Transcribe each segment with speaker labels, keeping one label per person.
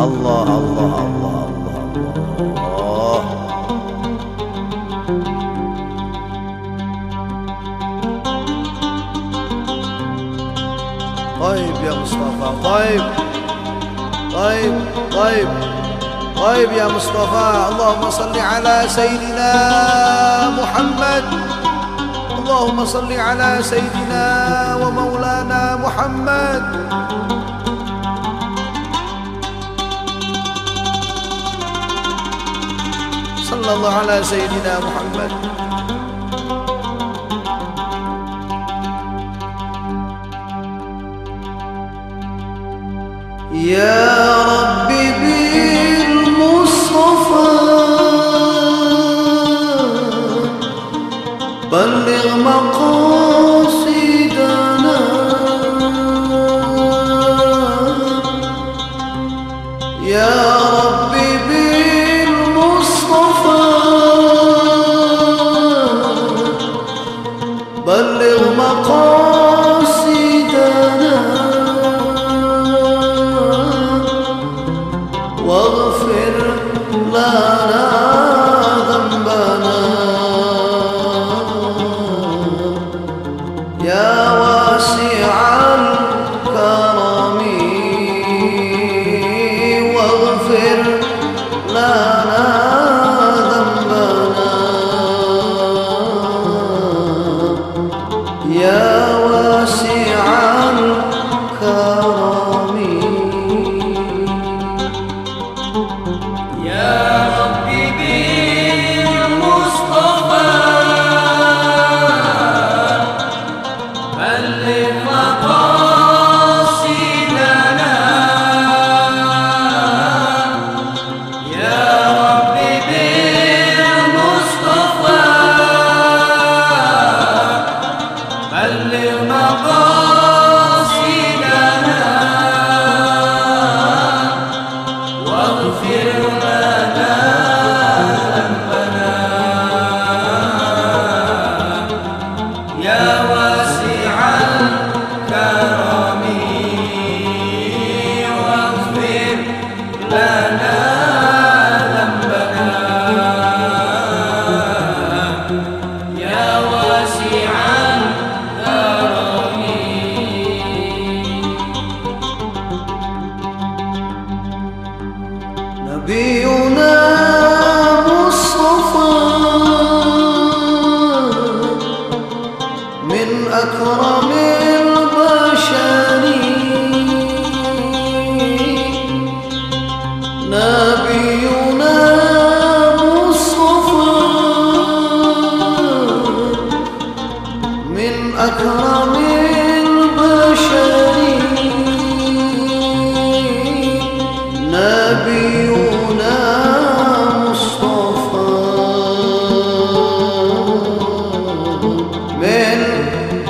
Speaker 1: الله الله الله الله. طيب يا مصطفى طيب. طيب طيب. طيب يا مصطفى اللهم صل على سيدنا محمد. اللهم صل على سيدنا ومولانا محمد. صلى الله على سيدنا محمد.
Speaker 2: يا رب بالمصطفى بلغ مقاصدنا. يا رب لنا ذنبنا. يا واسع الكرم واغفر لنا ذنبنا. يا واسع نبينا مصطفى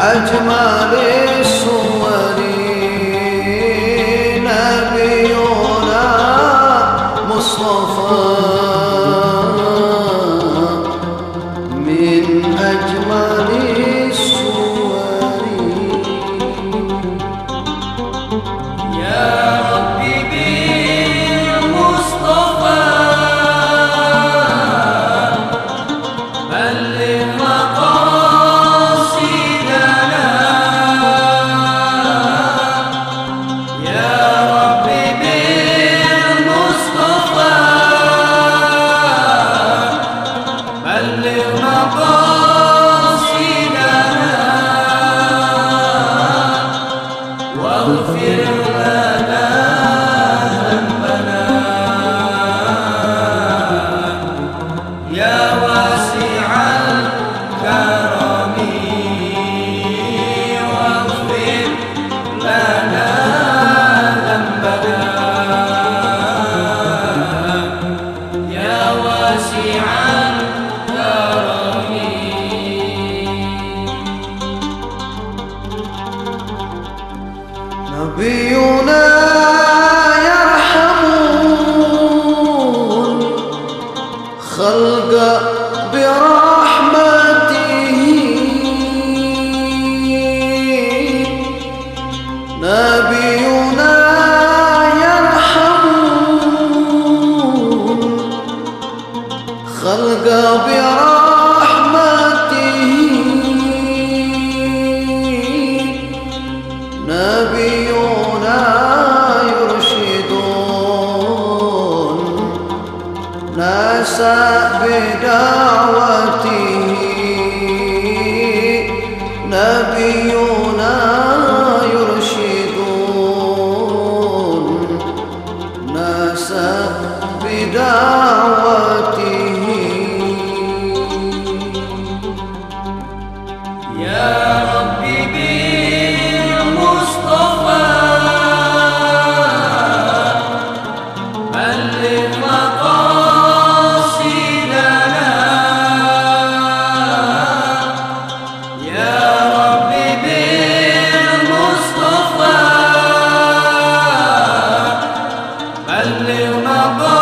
Speaker 2: أجمل الصور نبينا مصطفى. من أجمل نبينا وسلم بارك